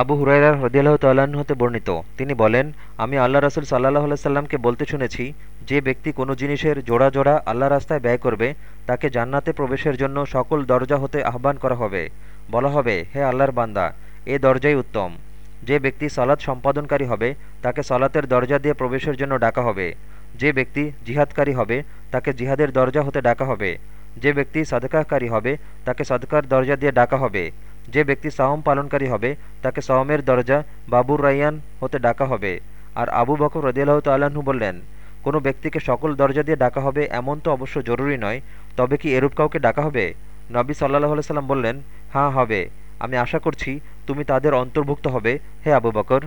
আবু হুরাইরার হদিয়াল্লাহ তাল্লাহ্ন হতে বর্ণিত। তিনি বলেন, আমি আল্লাহ রসুল সাল্লাহ সাল্লামকে বলতে শুনেছি, যে ব্যক্তি কোনো জিনিসের জোড়া জোড়া আল্লাহ রাস্তায় ব্যয় করবে, তাকে জান্নাতে প্রবেশের জন্য সকল দরজা হতে আহ্বান করা হবে। বলা হবে, হে আল্লাহর বান্দা, এ দরজাই উত্তম। যে ব্যক্তি সালাদ সম্পাদনকারী হবে, তাকে সালাতের দরজা দিয়ে প্রবেশের জন্য ডাকা হবে। যে ব্যক্তি জিহাদকারী হবে, তাকে জিহাদের দরজা হতে ডাকা হবে। যে ব্যক্তি সাদকাহকারী হবে, তাকে সদকার দরজা দিয়ে ডাকা হবে। যে ব্যক্তি সাওম পালনকারী হবে, তাকে সাহমের দরজা বাবুর রাইয়ান হতে ডাকা হবে। আর আবু বকর রদিয়াল্লাহ তাল্লাহ্ন বললেন, কোনো ব্যক্তিকে সকল দরজা দিয়ে ডাকা হবে এমন তো অবশ্য জরুরি নয়, তবে কি এরূপ কাউকে ডাকা হবে? নবী সাল্লাহ সাল্লাম বললেন হ্যাঁ হবে। আমি আশা করছি তুমি তাদের অন্তর্ভুক্ত হবে, হে আবু বকর।